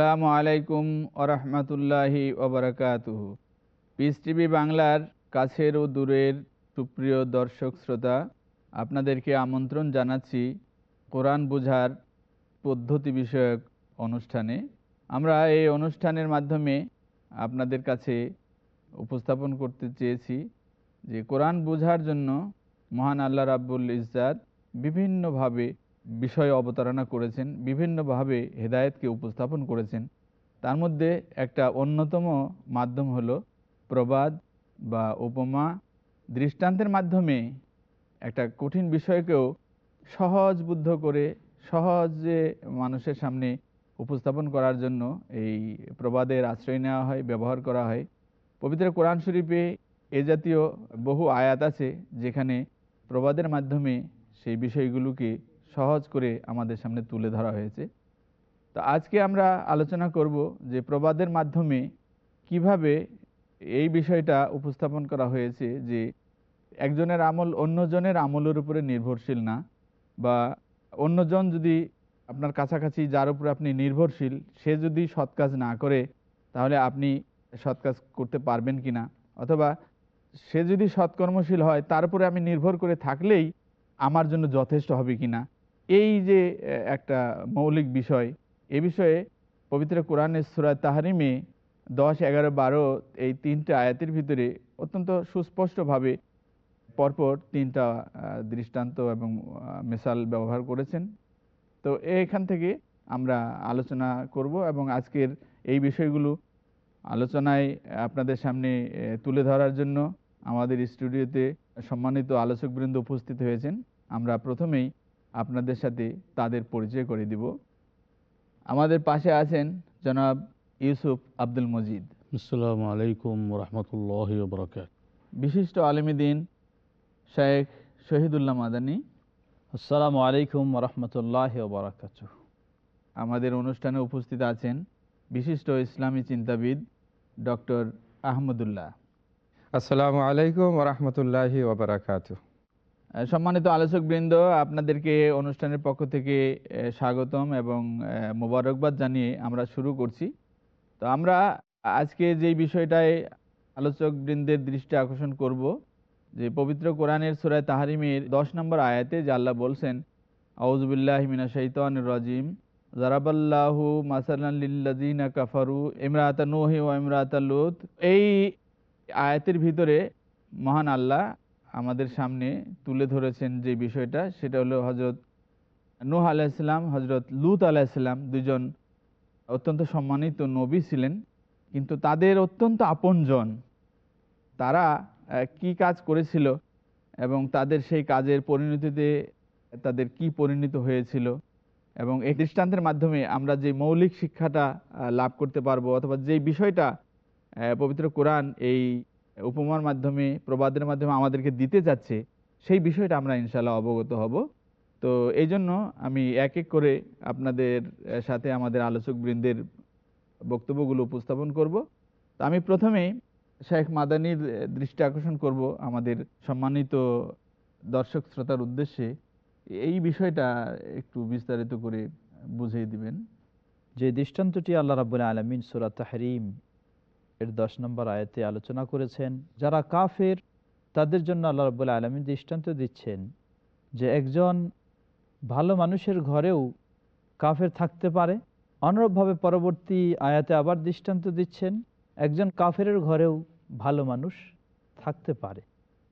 আসসালামু আলাইকুম ওরহমতুল্লাহি ওবরাকাতুহু পিস টিভি বাংলার কাছের ও দূরের সুপ্রিয় দর্শক শ্রোতা, আপনাদেরকে আমন্ত্রণ জানাচ্ছি কোরআন বুঝার পদ্ধতি বিষয়ক অনুষ্ঠানে। আমরা এই অনুষ্ঠানের মাধ্যমে আপনাদের কাছে উপস্থাপন করতে চেয়েছি যে কোরআন বোঝার জন্য মহান আল্লাহ রাব্বুল ইজাদ বিভিন্নভাবে বিষয় অবতারণা করেছেন, বিভিন্নভাবে হেদায়েতকে উপস্থাপন করেছেন। তার মধ্যে একটা অন্যতম মাধ্যম হলো প্রবাদ বা উপমা। দৃষ্টান্তের মাধ্যমে একটা কঠিন বিষয়কেও সহজ বুদ্ধ করে সহজে মানুষের সামনে উপস্থাপন করার জন্য এই প্রবাদের আশ্রয় নেওয়া হয়, ব্যবহার করা হয়। পবিত্র কোরআন শরীফে এ জাতীয় বহু আয়াত আছে যেখানে প্রবাদের মাধ্যমে সেই বিষয়গুলোকে সহজ করে আমাদের সামনে তুলে ধরা হয়েছে। তো আজকে আমরা আলোচনা করব যে প্রবাদের মাধ্যমে কীভাবে এই বিষয়টা উপস্থাপন করা হয়েছে যে একজনের আমল অন্যজনের আমলের উপরে নির্ভরশীল না বা অন্যজন যদি আপনার কাছাকাছি যার উপরে আপনি নির্ভরশীল, সে যদি সৎ কাজ না করে, তাহলে আপনি সৎ কাজ করতে পারবেন কি না? অথবা সে যদি সৎকর্মশীল হয়, তার উপরে আমি নির্ভর করে থাকলেই আমার জন্য যথেষ্ট হবে কি না? এই যে একটা মৌলিক বিষয়, এ বিষয়ে পবিত্র কোরআনের সুরায় তাহারিমে দশ, এগারো, বারো এই তিনটা আয়াতের ভিতরে অত্যন্ত সুস্পষ্টভাবে পরপর তিনটা দৃষ্টান্ত এবং মেসাল ব্যবহার করেছেন। তো এখান থেকে আমরা আলোচনা করব এবং আজকের এই বিষয়গুলো আলোচনায় আপনাদের সামনে তুলে ধরার জন্য আমাদের স্টুডিওতে সম্মানিত আলোচকবৃন্দ উপস্থিত হয়েছেন। আমরা প্রথমেই আপনাদের সাথে তাদের পরিচয় করে দিব। আমাদের পাশে আছেন জনাব ইউসুফ আব্দুল মজিদ। আসসালামু আলাইকুম রহমতুল্লাহ বরকাত বিশিষ্ট আলমীদিন শেখ শহীদুল্লাহ মাদানী। আসসালামু আলাইকুম রহমতুল্লাহ বরকাত আমাদের অনুষ্ঠানে উপস্থিত আছেন বিশিষ্ট ইসলামী চিন্তাবিদ ডক্টর আহমদুল্লাহ। আসসালামু আলাইকুম রহমতুল্লাহি ওবরাকাত। সম্মানিত আলোচক বৃন্দ আপনাদেরকে অনুষ্ঠানের পক্ষ থেকে স্বাগতম এবং মোবারকবাদ জানিয়ে আমরা শুরু করছি। তো আমরা আজকে যেই বিষয়টায় আলোচক বৃন্দের দৃষ্টি আকর্ষণ করব, যে পবিত্র কোরআনের সুরায় তাহারিমের দশ নম্বর আয়াতে যে আল্লাহ বলছেন আউজবুল্লাহ মিনা শৈতান রাজিম জারাবাল্লাহু মাসাল্লিল্লাজিনা কাফারু, ইমরাত নুহি ও ইমরাত লুত। এই আয়াতের ভিতরে মহান আল্লাহ আমাদের সামনে তুলে ধরেছেন যে বিষয়টা, সেটা হলো হজরত নুহ আলাইসাল্লাম হজরত লুত আলাইসাল্লাম দুজন অত্যন্ত সম্মানিত নবী ছিলেন, কিন্তু তাদের অত্যন্ত আপনজন। তারা কি কাজ করেছিল এবং তাদের সেই কাজের পরিণতিতে তাদের কি পরিণত হয়েছিল এবং এই দৃষ্টান্তের মাধ্যমে আমরা যে মৌলিক শিক্ষাটা লাভ করতে পারব অথবা যে বিষয়টা পবিত্র কোরআন এই উপমার মাধ্যমে, প্রবাদের মাধ্যমে আমাদেরকে দিতে যাচ্ছে, সেই বিষয়টা আমরা ইনশাল্লাহ অবগত হব। তো এই জন্য আমি এক এক করে আপনাদের সাথে আমাদের আলোচক বৃন্দের বক্তব্যগুলো উপস্থাপন করব। তো আমি প্রথমেই শেখ মাদানির দৃষ্টি আকর্ষণ করব আমাদের সম্মানিত দর্শক শ্রোতার উদ্দেশ্যে। এই বিষয়টা একটু বিস্তারিত করে বুঝিয়ে দিবেন। যে দৃষ্টান্তটি আল্লাহ রাবুল আলমিন সুরাত তাহরিম এর দশ নম্বর আয়াতে আলোচনা করেছেন, যারা কাফের, তাদের জন্য আল্লাহ রবুল্লা আলমী দৃষ্টান্ত দিচ্ছেন যে একজন ভালো মানুষের ঘরেও কাফের থাকতে পারে। অনুরূপভাবে পরবর্তী আয়াতে আবার দৃষ্টান্ত দিচ্ছেন, একজন কাফের ঘরেও ভালো মানুষ থাকতে পারে।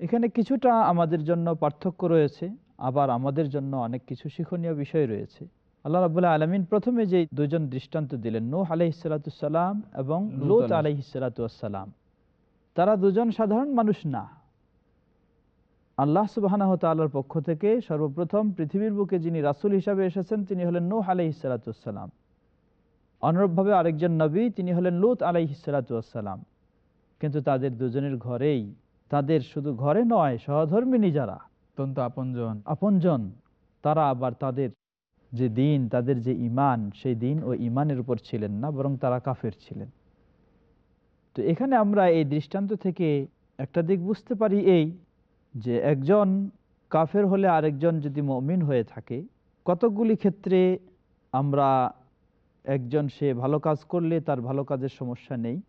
এখানে কিছুটা আমাদের জন্য পার্থক্য রয়েছে, আবার আমাদের জন্য অনেক কিছু শিক্ষণীয় বিষয় রয়েছে। আল্লাহ রাবুল্লাহ আলমিন প্রথমে যে দুজন দৃষ্টান্ত দিলেন নূহ আলহিসাল্লাম এবং লূত আলাইহিস আলহিসাল্লাম তারা দুজন সাধারণ মানুষ না। আল্লাহ সুবাহ তাল্লার পক্ষ থেকে সর্বপ্রথম পৃথিবীর বুকে যিনি রাসুল হিসাবে এসেছেন তিনি হলেন নূহ আলহিসাল্লাম অনুরূপভাবে আরেকজন নবী তিনি হলেন লুত আলাইহিসাল্লাম কিন্তু তাদের দুজনের ঘরেই তাদের শুধু ঘরে নয় সহধর্মিনী যারা অত্যন্ত আপনজন। আপনজন তারা আবার তাদের যে দিন, তাদের যে ইমান সেই দিন ও ইমানের উপর ছিলেন না, বরং তারা কাফের ছিলেন। তো এখানে আমরা এই দৃষ্টান্ত থেকে একটা দিক বুঝতে পারি এই যে একজন কাফের হলে আরেকজন যদি মমিন হয়ে থাকে, কতকগুলি ক্ষেত্রে আমরা একজন সে ভালো কাজ করলে তার ভালো কাজের সমস্যা নেই।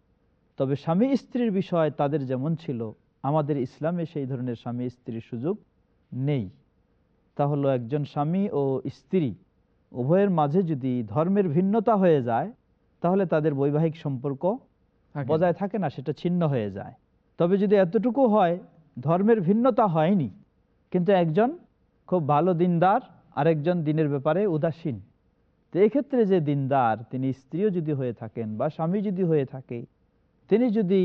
তবে স্বামী স্ত্রীর বিষয় তাদের যেমন ছিল, আমাদের ইসলামে সেই ধরনের স্বামী স্ত্রীর সুযোগ নেই। তা হলো একজন স্বামী ও স্ত্রী উভয়ের মাঝে যদি ধর্মের ভিন্নতা হয়ে যায় তাহলে তাদের বৈবাহিক সম্পর্ক বজায় থাকে না সেটা ছিন্ন হয়ে যায়। তবে যদি এতটুকু হয় ধর্মের ভিন্নতা হয়নি কিন্তু একজন খুব ভালো দিনদার আরেকজন দিনের ব্যাপারে উদাসীন। তো এক্ষেত্রে যে দিনদার তিনি স্ত্রীও যদি হয়ে থাকেন বা স্বামী যদি হয়ে থাকে তিনি যদি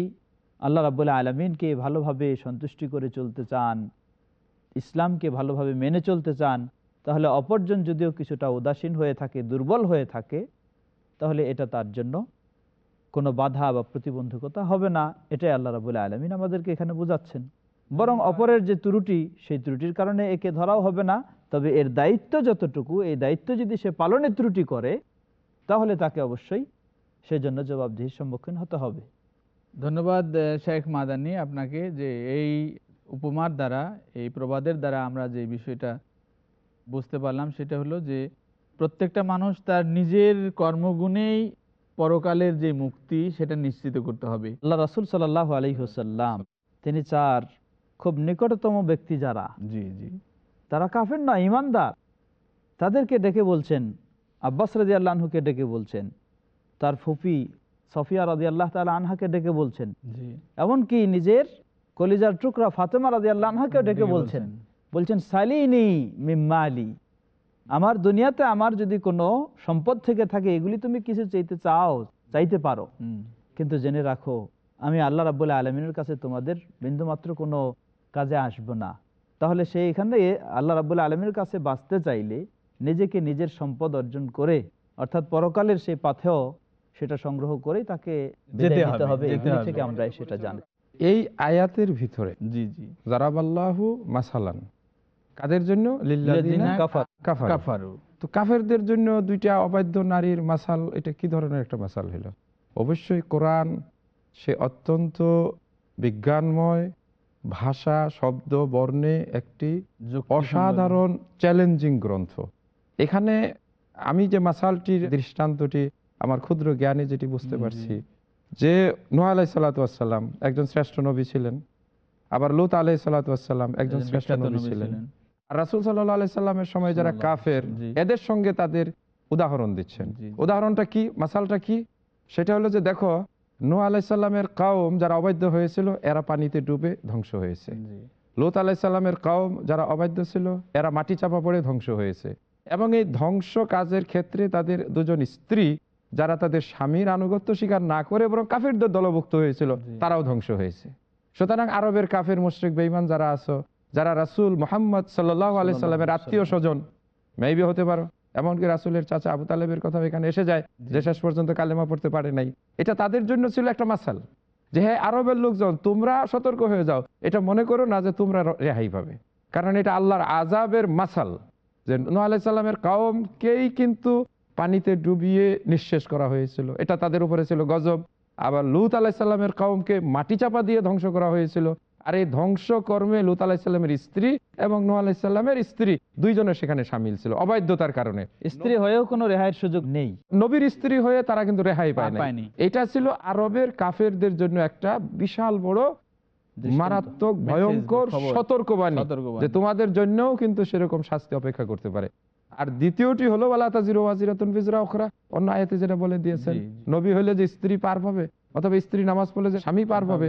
আল্লাহ রাবুল্লাহ আলমিনকে ভালোভাবে সন্তুষ্টি করে চলতে চান ইসলামকে ভালোভাবে মেনে চলতে চান তাহলে অপরজন যদিও কিছুটা উদাসীন হয়ে থাকে দুর্বল হয়ে থাকে তাহলে এটা তার জন্য কোনো বাধা বা প্রতিবন্ধকতা হবে না। এটাই আল্লাহ রাবুল আলমিন আমাদেরকে এখানে বোঝাচ্ছেন। বরং অপরের যে ত্রুটি সেই ত্রুটির কারণে একে ধরাও হবে না। তবে এর দায়িত্ব যতটুকু এই দায়িত্ব যদি সে পালনে ত্রুটি করে তাহলে তাকে অবশ্যই সেজন্য জবাবদিহির সম্মুখীন হতে হবে। ধন্যবাদ শেখ মাদানি আপনাকে যে এই উপমার দ্বারা এই প্রবাদের দ্বারা আমরা যে বিষয়টা বুঝতে পারলাম সেটা হলো যে প্রত্যেকটা মানুষ তার নিজের কর্মগুণেই পরকালের যে মুক্তি সেটা নিশ্চিত করতে হবে। আল্লাহ রাসুল সাল্লাহ আলী হুসাল্লাম তিনি চার খুব নিকটতম ব্যক্তি যারা জি জি। তারা কাফের না ইমানদার। তাদেরকে ডেকে বলছেন আব্বাস রাজি আল্লাহকে ডেকে বলছেন তার ফুপি সফিয়া রাজি আল্লাহ তালা আনহাকে ডেকে বলছেন এমনকি নিজের কলিজার টুকরা ফাতেমা রাজি আল্লাহ আনহাকে ডেকে ডেকে বলছেন। বলছেন। সালিনি মিম্মালি আমার দুনিয়াতে আমার যদি কোনো সম্পদ থেকে থাকে এগুলি তুমি কিছু চাইতে চাও চাইতে পারো। কিন্তু জেনে রাখো আমি আল্লাহ রাবুল্লাহ আলমিনের কাছে তোমাদের বিন্দুমাত্র কোনো কাজে আসব না। তাহলে সে এখানে আল্লাহ রাবুল্লাহ আলমীর কাছে বাঁচতে চাইলে নিজেকে নিজের সম্পদ অর্জন করে অর্থাৎ পরকালের সেই পাথেও সেটা সংগ্রহ করেই তাকে যেতে হবে। থেকে আমরা সেটা জানি। এই আয়াতের ভিতরে জি জি। জারাবাল্লাহু মাসালান কাদের জন্য? কাফার। তো কাফেরদের জন্য দুইটা অবাধ্য নারীর মাসাল এটা কি ধরনের একটা মাসাল হলো? অবশ্যই কোরআন সে অত্যন্ত বিজ্ঞানময় ভাষা শব্দ বর্ণে একটি অসাধারণ চ্যালেঞ্জিং গ্রন্থ। এখানে আমি যে মাসালটির দৃষ্টান্তটি আমার ক্ষুদ্র জ্ঞানে যেটি বুঝতে পারছি যে নোয়া আলাই সাল্লাতাম একজন শ্রেষ্ঠ নবী ছিলেন আবার লুত আলাই সাল্লাতাম একজন শ্রেষ্ঠ নবী ছিলেন। আর রাসুল সাল্লাহ সাল্লামের সময় যারা কাফের এদের সঙ্গে তাদের উদাহরণ দিচ্ছেন। উদাহরণটা কি? মাসালটা কি? সেটা হলো যে দেখো নূহ আলাইসাল্লামের কাউম যারা অবাধ্য হয়েছিল এরা পানিতে ডুবে ধ্বংস হয়েছে। লোত আলাইসাল্লামের কাউম যারা অবাধ্য ছিল এরা মাটি চাপা পড়ে ধ্বংস হয়েছে। এবং এই ধ্বংস কাজের ক্ষেত্রে তাদের দুজন স্ত্রী যারা তাদের স্বামীর আনুগত্য স্বীকার না করে বরং কাফেরদের দলভুক্ত হয়েছিল তারাও ধ্বংস হয়েছে। সুতরাং আরবের কাফের মুশ্রিক বেইমান যারা আছো যারা রাসূল মোহাম্মদ সাল্লাহ আলাই সাল্লামের আত্মীয় স্বজন মেবি হতে পারো এমনকি রাসূলের চাচা আবু তালেবের কথা এখানে এসে যায় যে শেষ পর্যন্ত কালেমা পড়তে পারে নাই। এটা তাদের জন্য ছিল একটা মাসাল যে হ্যাঁ আরবের লোকজন তোমরা সতর্ক হয়ে যাও। এটা মনে করো না যে তোমরা রেহাই পাবে। কারণ এটা আল্লাহর আজাবের মাসাল যে নূহ আলাইহিস সালামের কাউমকেই কিন্তু পানিতে ডুবিয়ে নিঃশেষ করা হয়েছিল। এটা তাদের উপরে ছিল গজব। আবার লুত আলাইসাল্লামের কাউমকে মাটি চাপা দিয়ে ধ্বংস করা হয়েছিল। আর এই ধ্বংস কর্মে লুত আলাইসাল্লামের স্ত্রী এবং নূহ আলাইসাল্লামের স্ত্রী দুইজনের সেখানে সামিল ছিল অবাধ্যতার কারণে স্ত্রী হয়েও কোনো রেহাইয়ের সুযোগ নেই নবীর স্ত্রী হয়ে তারা কিন্তু রেহাই পায় পায়নি। এটা ছিল আরবের কাফেরদের জন্য একটা বিশাল বড় মারাত্মক ভয়ঙ্কর। সতর্কবাণী। যে তোমাদের জন্যও কিন্তু সেরকম শাস্তি অপেক্ষা করতে পারে আর দ্বিতীয়টি হলো ওয়ালা তাজিরু ওয়াজিরাতুন বিজরা উখরা অন্য আয়াতে যেটা বলে দিয়েছেন। নবী হলে যে স্ত্রী পার পাবে অথবা স্ত্রী নামাজ পড়লে যে স্বামী পার পাবে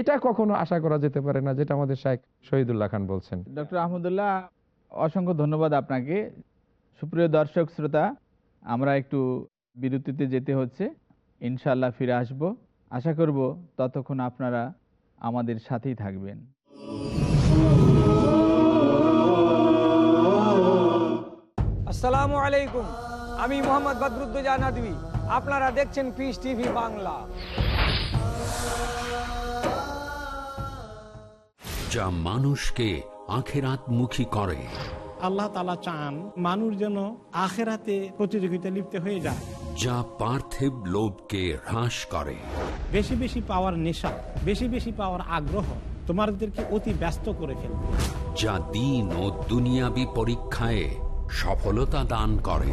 এটা কখনো আশা করা যেতে পারে না যেটা আমাদের শাহেখ শহীদুল্লাহ খান বলছেন। ডক্টর আহমদুল্লাহ অসংখ্য ধন্যবাদ আপনাকে। সুপ্রিয় দর্শক শ্রোতা আমরা একটু বিরতিতে যেতে হচ্ছে। ইনশাল্লাহ ফিরে আসব। আশা করব ততক্ষণ আপনারা আমাদের সাথেই থাকবেন। আসসালামু আলাইকুম। আমি মোহাম্মদ বদরুদ্দোজা নদী আপনারা দেখছেন পিস টিভি বাংলা। যা মানুষকে আখেরাতমুখী করে। আল্লাহ তালা চান মানুষ যেন আখেরাতে প্রতিযোগিতা লিপ্ত হয়ে যায়। যা পার্থিব লোভকে হ্রাস করে। বেশি বেশি পাওয়ার নেশা বেশি বেশি পাওয়ার আগ্রহ তোমাদেরকে অতি ব্যস্ত করে ফেলবে। যা দিন ও দুনিয়াবি পরীক্ষায় সফলতা দান করে।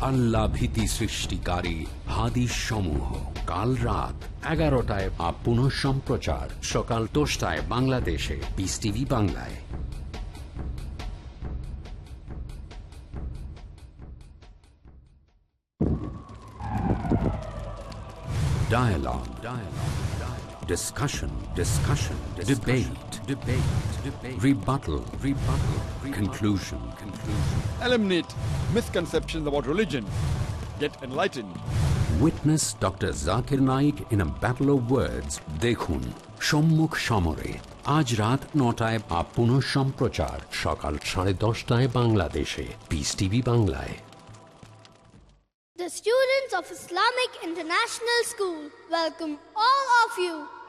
আল্লাহ ভীতি সৃষ্টিকারী হাদিস সমূহ কাল রাত এগারোটায় আপ পুনঃ সম্প্রচার সকাল দশটায় বাংলাদেশে পিস টিভি বাংলায় Dialogue. Dialogue. Dialogue. Discussion. Discussion. Debate. Debate. Debate. Rebuttal. Rebuttal. Conclusion. Conclusion. eliminate misconceptions about religion, get enlightened. Witness Dr. Zakir Naik in a battle of words. দেখুন সম্মুখ সমরে আজ রাত নটায় বা পুনঃ সম্প্রচার সকাল সাড়ে দশটায় বাংলাদেশে পিস টিভি বাংলায় The students of Islamic International School welcome all of you.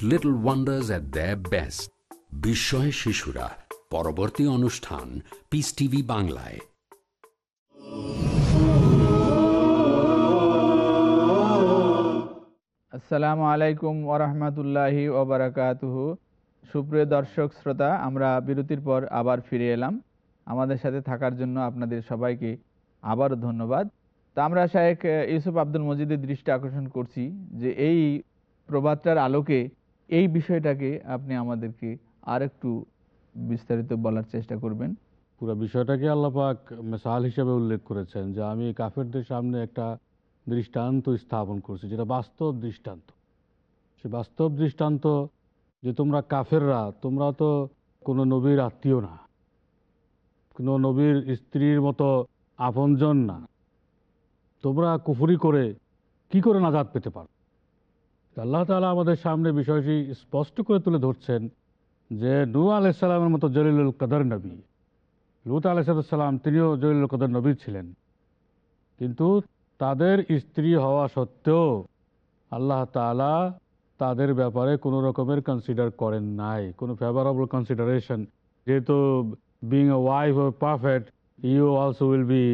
Watch wonders Wonders the best বিস্ময় শিশুরা, পরবর্তী অনুষ্ঠান পিস টিভি বাংলায়। আসসালামু আলাইকুম ওরহমতুল্লাহি ওবরাকাতুহু। সুপ্রিয় দর্শক, শ্রোতা, আমরা বিরতির পর আবার ফিরে এলাম। আমাদের সাথে থাকার জন্য আপনাদের সবাইকে আবারও ধন্যবাদ। তা আমরা শাহেক ইউসুফ আব্দুল মজিদের দৃষ্টি আকর্ষণ করছি যে এই প্রবাদটার আলোকে এই বিষয়টাকে আপনি আমাদেরকে আরেকটু বিস্তারিত বলার চেষ্টা করবেন। পুরো বিষয়টাকে আল্লাপাক মেসাল হিসেবে উল্লেখ করেছেন যে, আমি কাফেরদের সামনে একটা দৃষ্টান্ত স্থাপন করছি, যেটা বাস্তব দৃষ্টান্ত। সে বাস্তব দৃষ্টান্ত যে, তোমরা কাফেররা, তোমরা তো কোনো নবীর আত্মীয় না, কোনো নবীর স্ত্রীর মতো আপনজন না। তোমরা কুফুরি করে কি করে নাজাদ পেতে পারো? আল্লাহ তালা আমাদের সামনে বিষয়টি স্পষ্ট করে তুলে ধরছেন যে নূ আলাইসাল্লামের মতো জলিলুল কদর নবী। লুত আলাইসালাম তিনিও জলিলুল কদর নবী ছিলেন। কিন্তু তাদের স্ত্রী হওয়া সত্ত্বেও আল্লাহ তালা তাদের ব্যাপারে কোনো রকমের কনসিডার করেন নাই কোনো ফেভারেবল কনসিডারেশন যেহেতু being a wife perfect you also will be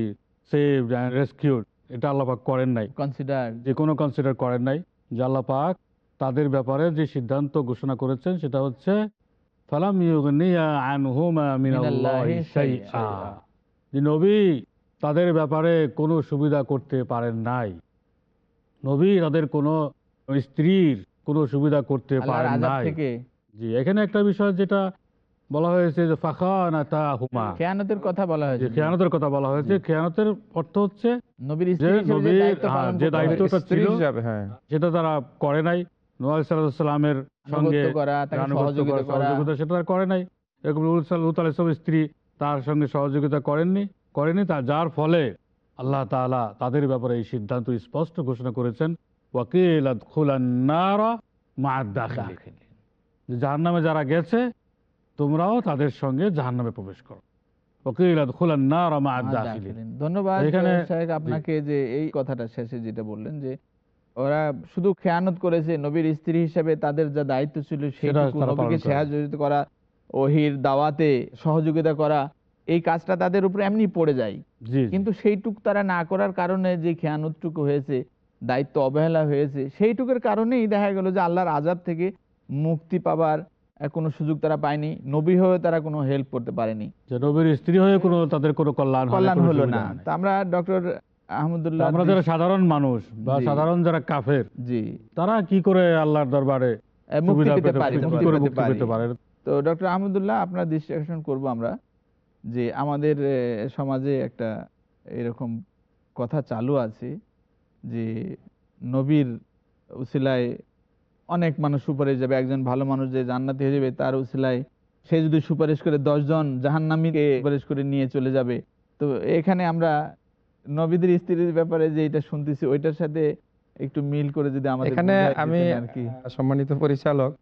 saved and rescued এটা আল্লাপাক করেন নাই। কনসিডার যে কোনো কনসিডার করেন নাই। যে আল্লাহ পাক তাদের ব্যাপারে যে সিদ্ধান্ত ঘোষণা করেছেন সেটা হচ্ছে ফালাম নবী তাদের ব্যাপারে কোনো সুবিধা করতে পারেন নাই। নবী তাদের কোনো স্ত্রীর কোনো সুবিধা করতে পারেন নাই। জি এখানে একটা বিষয় যেটা বলা হয়েছে যে খেয়ানতের কথা বলা হয়েছে। খেয়ানতের কথা বলা হয়েছে খেয়ানতের অর্থ হচ্ছে নবীর যে হ্যাঁ। দায়িত্বটা ছিল হ্যাঁ। সেটা তারা করে নাই। নোয়াল সাল্লামের সঙ্গে সহযোগিতা করা, করা। সহযোগিতা সেটা তারা করে নাই। এরকম স্ত্রী তার সঙ্গে সহযোগিতা করেননি করেনি তা যার ফলে আল্লাহ তাআলা তাদের ব্যাপারে এই সিদ্ধান্ত স্পষ্ট ঘোষণা করেছেন ওয়াকিল মা জাহান্নামে যারা গেছে তোমরাও তাদের সঙ্গে জাহান্নামে প্রবেশ করো। ধন্যবাদ আপনাকে যে এই কথাটা শেষে যেটা বললেন যে ওরা শুধু খেয়ানত করেছে নবীর স্ত্রী হিসেবে তাদের যা দায়িত্ব ছিল নবীকে করা ওহির দাওয়াতে সহযোগিতা করা এই কাজটা তাদের উপরে এমনি পড়ে যায়। কিন্তু সেইটুক তারা না করার কারণে যে খেয়ানতটুকু হয়েছে দায়িত্ব অবহেলা হয়েছে সেইটুকুর কারণেই দেখা গেল যে আল্লাহর আজাব থেকে মুক্তি পাবার কোনো সুযোগ তারা পায়নি। নবী হয়ে তারা কোনো হেল্প করতে পারেনি। যে নবীর স্ত্রী হয়ে কোনো তাদের কোনো কল্যাণ কল্যাণ হলো না। তা আমরা ডক্টর আহমদুল্লাহ আমরা যারা সাধারণ মানুষ বা সাধারণ যারা কাফের জি। তারা কি করে আল্লাহর দরবারে তো ডক্টর আহমদুল্লাহ আপনার দৃষ্টি আকর্ষণ করব আমরা যে আমাদের সমাজে একটা এরকম কথা চালু আছে যে নবীর উসিলায় অনেক মানুষ সুপারিশ যাবে একজন ভালো মানুষ যে জান্নাতি হয়ে যাবে তার উসিলায় সে যদি সুপারিশ করে দশজন জাহান্নামীকে সুপারিশ করে নিয়ে চলে যাবে। তো এখানে আমরা নবীদের স্ত্রীর ব্যাপারে যে এটা শুনতেছি ওইটার সাথে একটু মিল করে যদি আমাদের এখানে আমি আর কি। সম্মানিত পরিচালক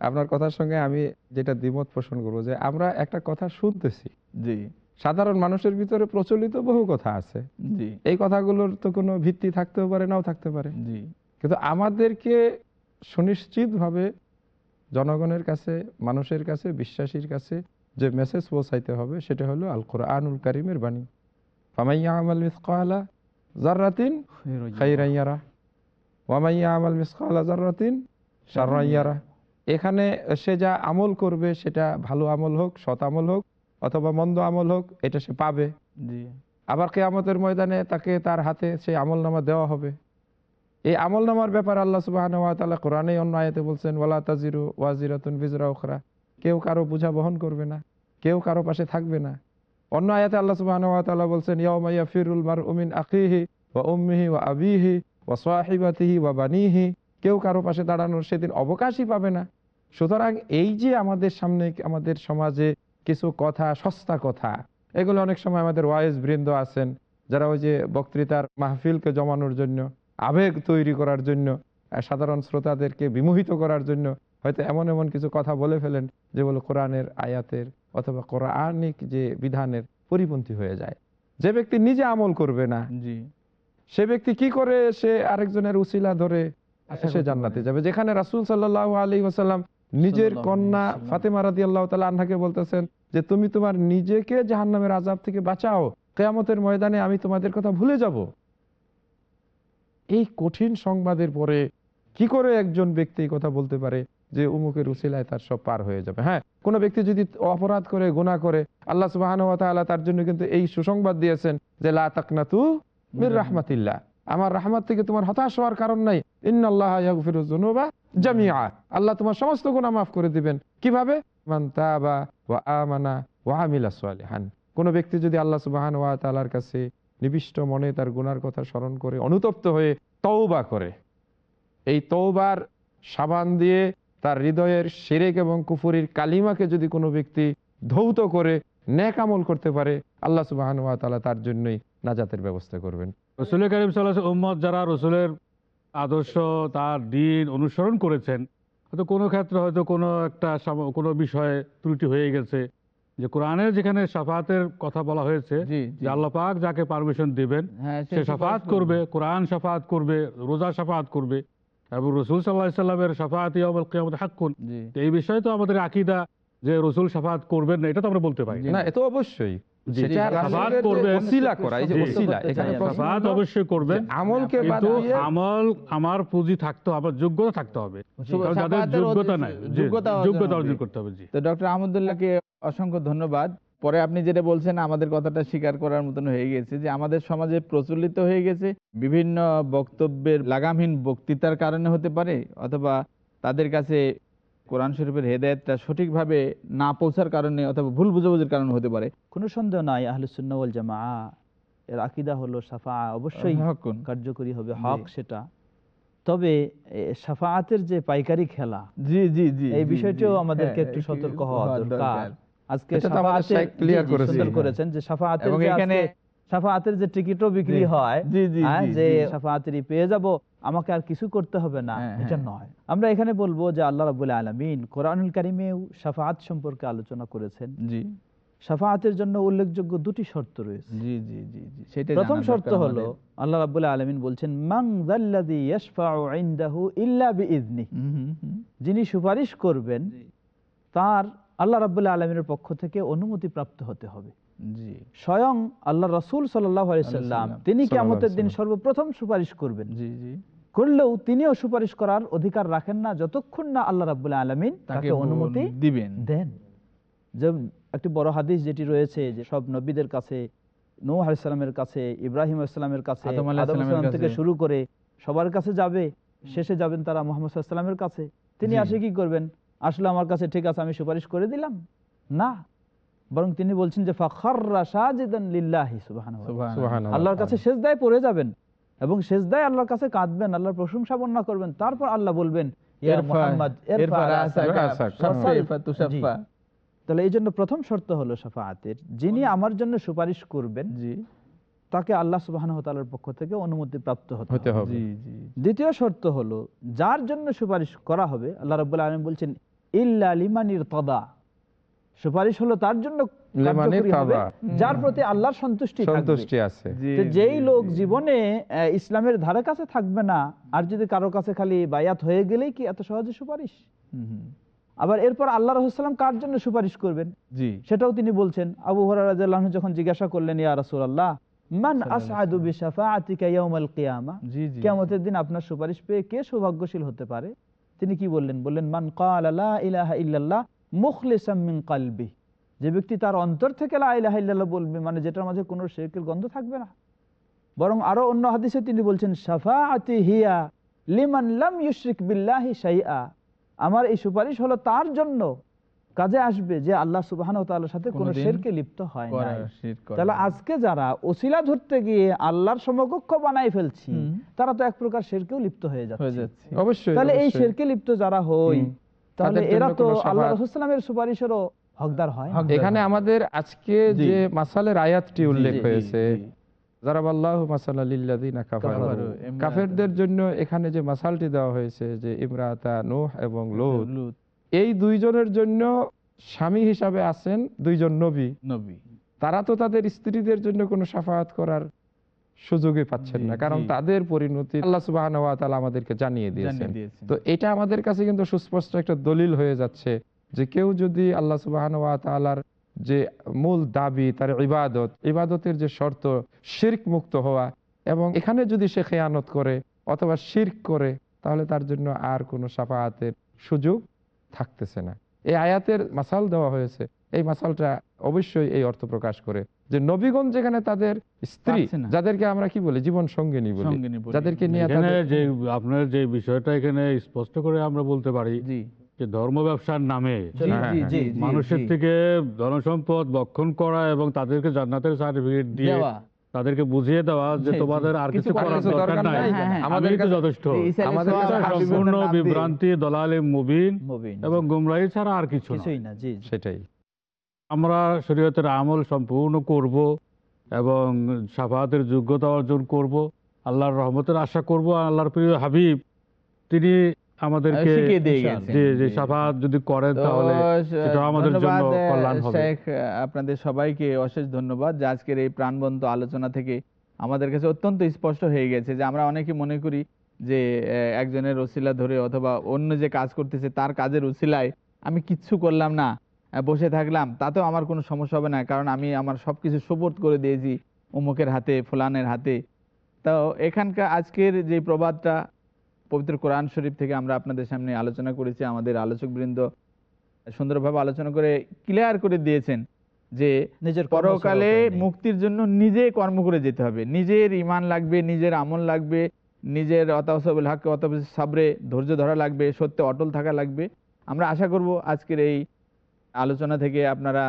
আপনার কথার সঙ্গে আমি যেটা দ্বিমত পোষণ করব যে আমরা একটা কথা শুনতেছি। জি। সাধারণ মানুষের ভিতরে প্রচলিত বহু কথা আছে। জি। এই কথাগুলোর তো কোনো ভিত্তি থাকতেও পারে নাও থাকতে পারে। জি। কিন্তু আমাদেরকে সুনিশ্চিতভাবে জনগণের কাছে মানুষের কাছে বিশ্বাসীর কাছে যে মেসেজ পৌঁছাইতে হবে সেটা হলো আল কোরআনুল কারিমের বাণী। ফামাইয়া আমাল মিসকালা জাররাতিন খাইরাইয়ারা ওয়ামাইয়া আমাল মিসকালা জাররাতিন শাররাইয়ারা এখানে সে যা আমল করবে সেটা ভালো আমল হোক সৎ আমল হোক অথবা মন্দ আমল হোক এটা সে পাবে। আবার কেয়ামতের ময়দানে তাকে তার হাতে সেই আমল নামা দেওয়া হবে। এই আমল নামার ব্যাপারে আল্লাহ সুবাহ কোরআনে অন্য আয়াতে বলছেন, ওয়ালা তাজিরু ওয়াজিরাতুন বিজরা ওখরা কেউ কারও বোঝা বহন করবে না, কেউ কারও পাশে থাকবে না। অন্য আয়াতে আল্লাহ সুবাহ বলছেন ইয়াউমাইয়া ফিরুল মার উমিন আকিহি ওয়া উম্মিহি ওয়া আবিহি ওয়া সাহিবাতিহি ওয়া বানিহি। কেউ কারও পাশে দাঁড়ানোর সেদিন অবকাশই পাবে না। সুতরাং এই যে আমাদের সামনে, আমাদের সমাজে কিছু কথা, সস্তা কথা, এগুলো অনেক সময় আমাদের ওয়াইজ বৃন্দ আছেন, যারা ওই যে বক্তৃতার মাহফিলকে জমানোর জন্য। আবেগ তৈরি করার জন্য সাধারণ শ্রোতাদেরকে বিমোহিত করার জন্য হয়তো এমন এমন কিছু কথা বলে ফেলেন যেগুলো কোরআনের আয়াতের অথবা কোরআনিক যে বিধানের পরিপন্থী হয়ে যায়। যে ব্যক্তি নিজে আমল করবে না জি। সে ব্যক্তি কি করে সে আরেকজনের উসিলা ধরে সে জান্নাতে যাবে? যেখানে রাসূল সাল্লাল্লাহু আলাইহি ওয়াসাল্লাম নিজের কন্যা আলাইহি ওয়াসাল্লাম। ফাতেমা রাদিয়াল্লাহু তাআলা আনহাকে বলতেছেন যে তুমি তোমার নিজেকে জাহান্নামের আযাব থেকে বাঁচাও। কেয়ামতের ময়দানে আমি তোমাদের কথা ভুলে যাব। এই কঠিন সংবাদের পরে কি করে একজন ব্যক্তি কথা বলতে পারে যে উমুকের উসিলায় তার সব পার হয়ে যাবে? হ্যাঁ কোনো ব্যক্তি যদি অপরাধ করে, গুনাহ করে, আল্লাহ সুবহানাহু ওয়া তার জন্য কিন্তু এই সুসংবাদ দিয়েছেন যে, লা মির রাহমাতিল্লাহ। আমার রাহমাত থেকে তোমার হতাশ হওয়ার কারণ নাই। যুনুবা জামিআ। আল্লাহ তোমার সমস্ত গুনাহ মাফ করে দিবেন। কীভাবে? কোন ব্যক্তি যদি আল্লাহ সুবহানাহু ওয়া তাআলার কাছে নিবিষ্ট মনে তার গুনার কথা স্মরণ করে অনুতপ্ত হয়ে তৌবা করে। এই তৌবার সাবান দিয়ে তার হৃদয়ের শিরেক এবং কুফুরির কালিমাকে যদি কোনো ব্যক্তি ধৌত করে, নেক আমল করতে পারে, আল্লাহ সুবহানাহু ওয়া তাআলা তার জন্যই নাজাতের ব্যবস্থা করবেন। রসুল করিম সাল্লাহ উম্মত যারা রসুলের আদর্শ, তার দিন অনুসরণ করেছেন, হয়তো কোনো ক্ষেত্রে হয়তো কোনো একটা কোনো বিষয়ে ত্রুটি হয়ে গেছে। যে কোরআনের যেখানে সাফাতের কথা বলা হয়েছে যে আল্লাহ পাক যাকে পারমিশন দিবেন হ্যাঁ সে সাফাত করবে। কোরআন সাফাত করবে রোজা সাফাত করবে। এবং রসুল সাল্লাহ সাল্লামের সাফাত ইয়ামুল কিয়ামত হাক্কুন। এই বিষয়ে তো আমাদের আকিদা যে রসুল সাফাত করবেন না এটা তো আমরা বলতে পারি। না এ তো অবশ্যই। আমার পুঁজি থাকতে হবে যোগ্যতা থাকতে হবে। যাদের যোগ্যতা নাই যোগ্যতা। অর্জন করতে হবে তো ডক্টর আহমদুল্লাহকে অসংখ্য ধন্যবাদ। পরে আপনি যেটা বলছেন আমাদের কথাটা স্বীকার করার মতন হয়ে গেছে যে আমাদের সমাজে প্রচলিত হয়ে গেছে বিভিন্ন বক্তব্যের লাগামহীন বক্তৃতার কারণে হতে পারে অথবা তাদের কাছে কোরআন শরীফের হেদায়তটা সঠিকভাবে না পৌঁছার কারণে অথবা ভুল বুঝাবুঝির কারণে হতে পারে কোনো সন্দেহ নাই আহলুসুন্নওয়াল জামা এর আকিদা হলো সাফা অবশ্যই কার্যকরী হবে হক সেটা তবে এ, সাফাআতের যে পাইকারি খেলা জি জি জি এই বিষয়টিও। আমাদেরকে হ্যাঁ, একটু একটু সতর্ক হওয়া দরকার। আজকে এটা তো আমাদের সাফাআতের- শাইখ clear জি, জি, করেছে। সুন্দর করেছেন যে যে এখানে- আজকে সাফাআতের যে টিকিটও বিক্রি হয় হ্যাঁ, যে জি। সাফাআতেরই পেয়ে যাব আমাকে আর কিছু করতে হবে না। হ্যাঁ, এটা হ্যাঁ। নয়। আমরা এখানে বলব যে আল্লাহ রাবুল আলমিন কোরআনুল কারিমেও সাফাআত সম্পর্কে আলোচনা করেছেন। জি। সাফাআতের জন্য উল্লেখযোগ্য দুটি শর্ত রয়েছে। জি জি জি জি প্রথম শর্ত হলো আল্লাহ রাবুল আলমিন বলছেন মাং যাল্লাযী ইয়াশফাউ ইনদাহু ইল্লা হুম। যিনি সুপারিশ করবেন তার আল্লাহ রাবুল্লাহ আলমিনের পক্ষ থেকে অনুমতি প্রাপ্ত হতে হবে। স্বয়ং আল্লাহ রসুল সাল্লাম। তিনি কেমতের দিন সর্বপ্রথম সুপারিশ করবেন। করলেও তিনিও সুপারিশ করার অধিকার রাখেন না যতক্ষণ না আল্লাহ রাবুল্লাহ আলমিন তাকে অনুমতি দিবেন। দেন। যে একটি বড় হাদিস যেটি রয়েছে যে সব নবীদের কাছে নৌ আলাইসালামের কাছে ইব্রাহিম আলাইসালামের কাছে থেকে শুরু করে সবার কাছে যাবে শেষে যাবেন তারা মোহাম্মদ সাল্লামের কাছে। তিনি আসে কি করবেন? আসলে আমার কাছে ঠিক আছে আমি সুপারিশ করে দিলাম। না। বরং তিনি বলছেন যে। আল্লাহর কাছে শেষদায় পড়ে যাবেন এবং শেষদায় আল্লাহর কাছে কাঁদবেন আল্লাহর প্রশংসা বর্ণনা করবেন। তারপর আল্লাহ বলবেন। তাহলে এই জন্য প্রথম শর্ত হলো সাফাআতের যিনি আমার জন্য সুপারিশ করবেন তাকে আল্লাহ ওয়া পক্ষ থেকে অনুমতি প্রাপ্ত হতে হবে। হবে। জি জি। দ্বিতীয় শর্ত হলো যার জন্য সুপারিশ করা হবে আল্লাহ রাব্বুল আলামিন বলছেন ইল্লা লিমানির তদা সুপারিশ হলো তার জন্য। যার প্রতি আল্লাহর সন্তুষ্টি সন্তুষ্টি আছে। যেই লোক জীবনে ইসলামের ধারে কাছে থাকবে না আর যদি কারও কাছে খালি বায়াত হয়ে গেলেই কি এত সহজে সুপারিশ। আবার এরপর আল্লাহ রহসাল্লাম কার জন্য সুপারিশ করবেন? সেটাও তিনি বলছেন আবু হরাহ যখন জিজ্ঞাসা করলেন ইয়া মান কিয়ামা? জি। কিয়ামতের দিন আপনার সুপারিশ পেয়ে কে সৌভাগ্যশীল হতে পারে? তিনি কি বললেন? বললেন, মান ক্বালা লা ইলাহা ইল্লাল্লাহ কালবি যে ব্যক্তি তার অন্তর থেকে লাহ বলবে মানে যেটার মাঝে কোনো শেখের গন্ধ থাকবে না। বরং আরও অন্য হাদিসে তিনি বলছেন, শাফাআতি হিয়া লিমান লাম ইউশরিক বিল্লাহি সাইয়া আমার এই সুপারিশ হলো তার জন্য। কাজে আসবে যে আল্লাহ সুবহানাহু ওয়া তাআলার সাথে কোনো শিরকে লিপ্ত হয় করে তাহলে আজকে যারা ওসিলা ধরতে গিয়ে আল্লাহর সমকক্ষ বানাই ফেলছি তারা তো এক প্রকার শেরকেও লিপ্ত হয়ে যাচ্ছে। অবশ্যই তাহলে এই শেরকে লিপ্ত যারা হই তাহলে এরা তো আল্লাহ রসুলামের সুপারিশেরও হকদার হয়। এখানে আমাদের আজকে যে মাসালের আয়াতটি উল্লেখ হয়েছে। কাফেরদের জন্য এখানে যে মাসালটি দেওয়া হয়েছে যে ইমরাতা নোহ এবং লুত, এই দুইজনের জন্য স্বামী হিসাবে আছেন দুইজন নবী। নবী। তারা তো তাদের স্ত্রীদের জন্য কোনো সাফায়াত করার সুযোগই পাচ্ছেন না কারণ তাদের পরিণতি আল্লাহ তাআলা আমাদেরকে জানিয়ে দিয়েছেন। তো এটা আমাদের কাছে কিন্তু সুস্পষ্ট একটা দলিল হয়ে যাচ্ছে যে কেউ যদি আল্লাহ তাআলার যে মূল দাবি তার ইবাদত ইবাদতের যে শর্ত শিরক মুক্ত হওয়া এবং এখানে যদি সে খেয়ানত করে অথবা শিরক করে তাহলে তার জন্য আর কোনো সাফায়াতের সুযোগ থাকতেছে না। এই আয়াতের মাসাল দেওয়া হয়েছে। এই মাসালটা অবশ্যই এই অর্থ প্রকাশ করে যে নবীগণ যেখানে তাদের স্ত্রী যাদেরকে আমরা কি বলি? জীবন সঙ্গিনী বলি। যাদেরকে নিয়ে যে আপনার যে বিষয়টা এখানে স্পষ্ট করে আমরা বলতে পারি যে ধর্ম ব্যবসার নামে জি হ্যাঁ, জি হ্যাঁ। মানুষের। থেকে ধনসম্পদ বক্ষণ করা এবং তাদেরকে জান্নাতের সার্টিফিকেট দিয়ে দেওয়া। তাদেরকে বুঝিয়ে দেওয়া যে। তোমাদের আর কিছু করার দরকার নাই। হ্যাঁ, হ্যাঁ। আমাদের যথেষ্ট আমাদের সম্পূর্ণ বিভ্রান্তি দলালে মুবিন এবং গুমরাহি ছাড়া আর কিছু না কিছুই না জি জি। সেটাই আমরা শরীয়তের আমল সম্পূর্ণ করব এবং সাফাতের যোগ্যতা অর্জন করব আল্লাহর রহমতের আশা করব আর আল্লাহর প্রিয় হাবিব তিনি আমাদেরকে শিখিয়ে দিয়ে গেছেন। যে যে জি। সাফাত যদি করেন তাহলে সেটা আমাদের জন্য কল্যাণ হবে শেখ, আপনাদের সবাইকে অশেষ ধন্যবাদ যে আজকের এই প্রাণবন্ত আলোচনা থেকে আমাদের কাছে অত্যন্ত স্পষ্ট হয়ে গেছে যে আমরা অনেকে মনে করি যে একজনের ওসিলা ধরে অথবা অন্য যে কাজ করতেছে তার কাজের উসিলায় আমি কিচ্ছু করলাম না বসে থাকলাম তাতেও আমার কোনো সমস্যা হবে না কারণ আমি আমার সবকিছু সোপোর্ট করে দিয়েছি অমুকের হাতে ফুলানের হাতে তো এখানকার আজকের যে প্রবাদটা পবিত্র কোরআন শরীফ থেকে আমরা আপনাদের সামনে আলোচনা করেছি। আমাদের আলোচকবৃন্দ সুন্দরভাবে আলোচনা করে ক্লিয়ার করে দিয়েছেন যে নিজের পরকালে। মুক্তির জন্য নিজে কর্ম করে যেতে হবে। নিজের ইমান লাগবে নিজের আমল লাগবে নিজের অতাবসবুল হক অতাবস সাবরে ধৈর্য ধরা লাগবে সত্যে অটল থাকা লাগবে। আমরা আশা করব আজকের এই আলোচনা থেকে আপনারা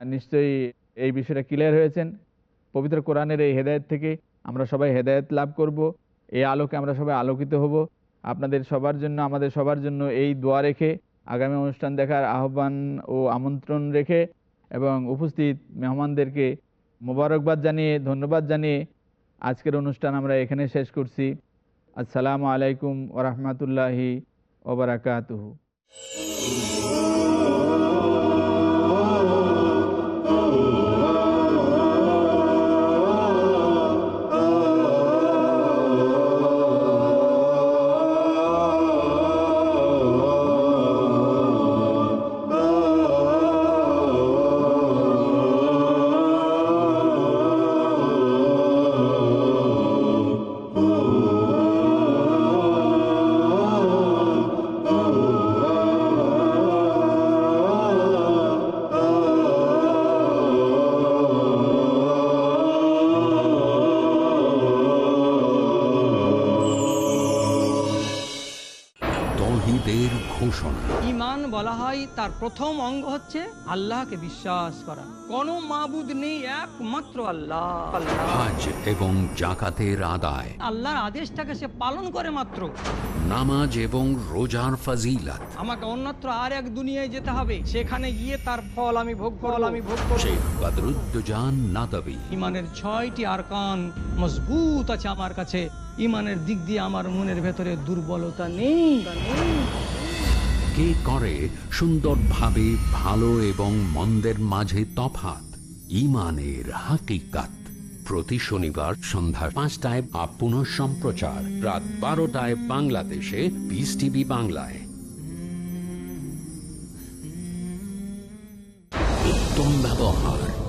নিশ্চয়ই এই বিষয়টা ক্লিয়ার হয়েছেন। পবিত্র কোরআনের এই হেদায়েত থেকে আমরা সবাই হেদায়েত লাভ করব। এই আলোকে আমরা সবাই আলোকিত হব। আপনাদের সবার জন্য, আমাদের সবার জন্য এই দোয়া রেখে, আগামী অনুষ্ঠান দেখার আহ্বান ও আমন্ত্রণ রেখে এবং উপস্থিত মেহমানদেরকে মোবারকবাদ জানিয়ে, ধন্যবাদ জানিয়ে আজকের অনুষ্ঠান আমরা এখানে শেষ করছি। আসসালামু আলাইকুম ওরহমতুল্লাহি ওবরাকাতুহু তার প্রথম অঙ্গ হচ্ছে আল্লাহকে বিশ্বাস করা। কোন মাবুদ নেই একমাত্র আল্লাহ। আল্লাহ হাজ এবং জাকাতের আদায়। আল্লাহর আদেশটাকে সে পালন করে মাত্র। নামাজ এবং রোজার ফাজিলাত। আমাকে অন্যত্র আর এক দুনিয়ায় যেতে হবে। সেখানে গিয়ে তার ফল আমি ভোগ ফল আমি ভোগ করব। শেখ বদরুদ্দোজান নাদবী। ইমানের ছয়টি আরকান মজবুত আছে আমার কাছে। ইমানের দিক দিয়ে আমার মনের ভেতরে দুর্বলতা নেই। কে করে সুন্দরভাবে ভালো এবং মন্দের মাঝে তফাত? ইমানের হাকিকাত। প্রতি শনিবার সন্ধ্যা পাঁচটায় আপ সম্প্রচার। রাত বারোটায় বাংলাদেশে পিস টিভি বাংলায়। উত্তম ব্যবহার।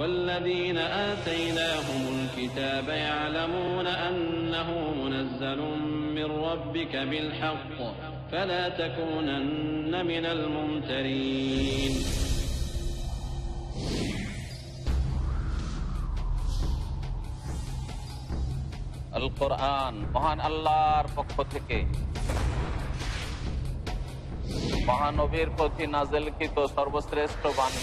والذين آتيناهم الكتاب يعلمون أنه منزل من ربك بالحق فلا تكونن من الممترين আল কোরআন মহান আল্লাহর পক্ষ থেকে মহানবীর প্রতি নাজেলকৃত সর্বশ্রেষ্ঠ বাণী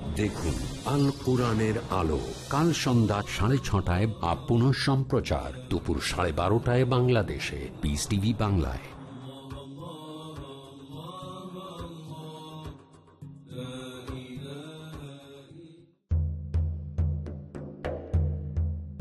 দেখুন, আল কোরআনের আলো। কাল সন্ধ্যা সাড়ে ছটায় বা পুনঃ সম্প্রচার দুপুর সাড়ে বারোটায় বাংলাদেশে। পিস টিভি বাংলায়।